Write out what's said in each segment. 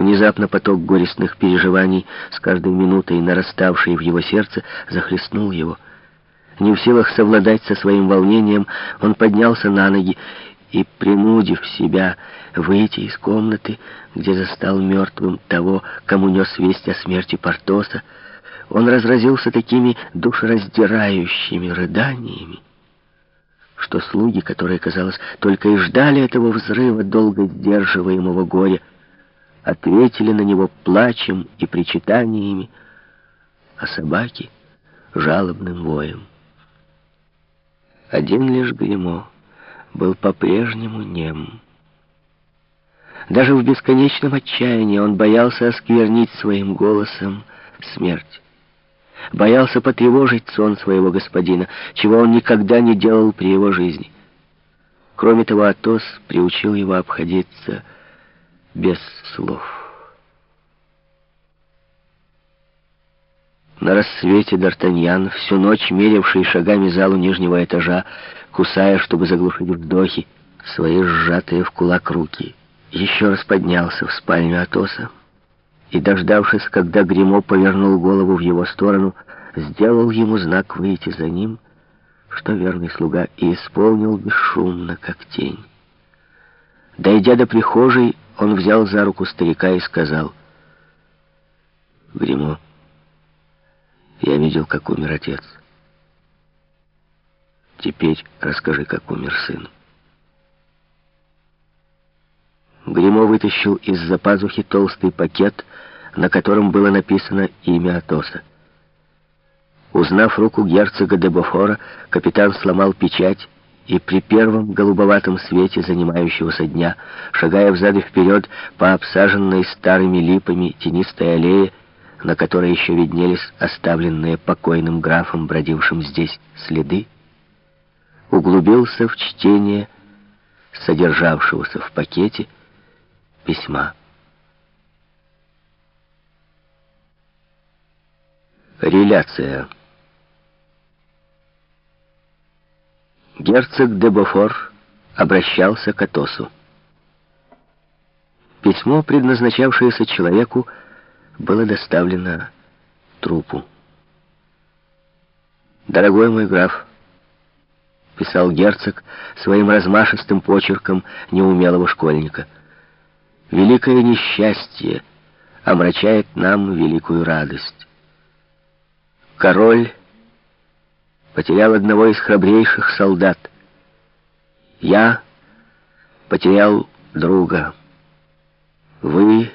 Внезапно поток горестных переживаний, с каждой минутой нараставший в его сердце, захлестнул его. Не в силах совладать со своим волнением, он поднялся на ноги и, принудив себя выйти из комнаты, где застал мертвым того, кому нес весть о смерти Портоса, он разразился такими душераздирающими рыданиями, что слуги, которые, казалось, только и ждали этого взрыва долго сдерживаемого горя, ответили на него плачем и причитаниями, а собаки — жалобным воем. Один лишь Гремо был по-прежнему нем. Даже в бесконечном отчаянии он боялся осквернить своим голосом смерть. Боялся потревожить сон своего господина, чего он никогда не делал при его жизни. Кроме того, Атос приучил его обходиться без слов. На рассвете Д'Артаньян, всю ночь мерявший шагами залу нижнего этажа, кусая, чтобы заглушить вдохи, свои сжатые в кулак руки, еще раз поднялся в спальню Атоса и, дождавшись, когда Гремо повернул голову в его сторону, сделал ему знак выйти за ним, что верный слуга и исполнил бесшумно, как тень. Дойдя до прихожей, он взял за руку старика и сказал, «Гремо, я видел, как умер отец. Теперь расскажи, как умер сын». Гремо вытащил из-за пазухи толстый пакет, на котором было написано имя Атоса. Узнав руку герцога де Бофора, капитан сломал печать и при первом голубоватом свете занимающегося дня, шагая взад и вперед по обсаженной старыми липами тенистой аллее, на которой еще виднелись оставленные покойным графом, бродившим здесь, следы, углубился в чтение содержавшегося в пакете письма. Реляция. Герцог де Бофор обращался к Атосу. Письмо, предназначавшееся человеку, было доставлено трупу. «Дорогой мой граф», — писал герцог своим размашистым почерком неумелого школьника, «великое несчастье омрачает нам великую радость. Король потерял одного из храбрейших солдат. Я потерял друга. Вы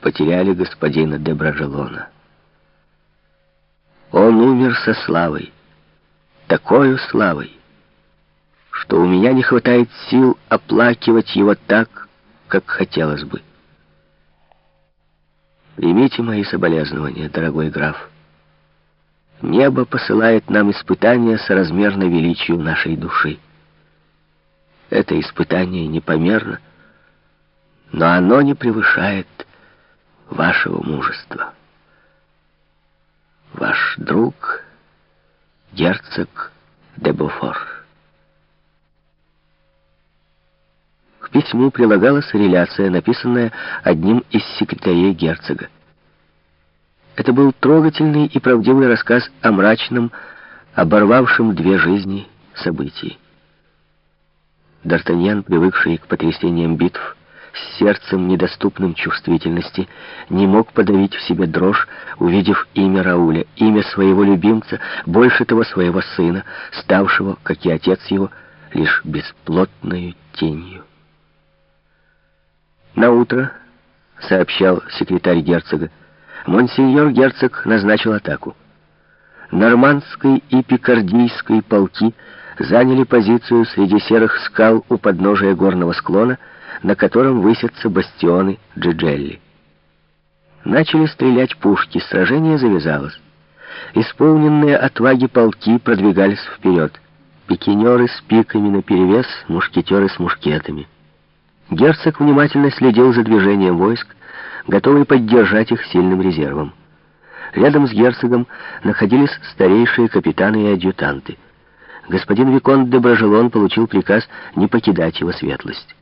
потеряли господина де Бражелона. Он умер со славой, такой славой, что у меня не хватает сил оплакивать его так, как хотелось бы. Примите мои соболезнования, дорогой граф. Небо посылает нам испытания соразмерно величию нашей души. Это испытание непомерно, но оно не превышает вашего мужества. Ваш друг, герцог де Буфор. К письму прилагалась реляция, написанная одним из секретарей герцога. Это был трогательный и правдивый рассказ о мрачном, оборвавшем две жизни событии. Д'Артаньян, привыкший к потрясениям битв, с сердцем, недоступным чувствительности, не мог подавить в себе дрожь, увидев имя Рауля, имя своего любимца, больше того своего сына, ставшего, как и отец его, лишь бесплотной тенью. На утро, сообщал секретарь герцога, монсеньор герцог назначил атаку. Нормандской и пикардийской полки заняли позицию среди серых скал у подножия горного склона, на котором высятся бастионы Джиджелли. Начали стрелять пушки, сражение завязалось. Исполненные отваги полки продвигались вперед. Пикинеры с пиками наперевес, мушкетеры с мушкетами. Герцог внимательно следил за движением войск, готовый поддержать их сильным резервом. Рядом с герцогом находились старейшие капитаны и адъютанты. Господин Виконт де Бражелон получил приказ не покидать его светлость.